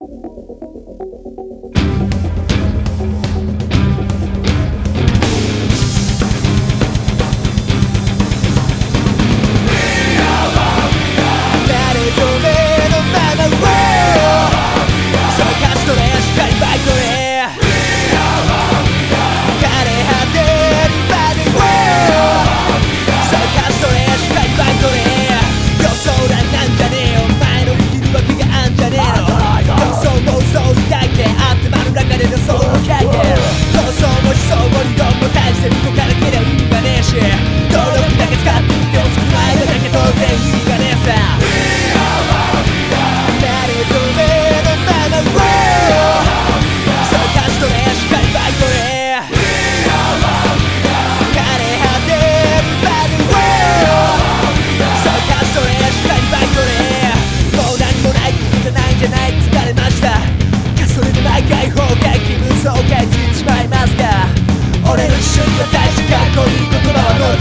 you and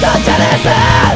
Don't tell us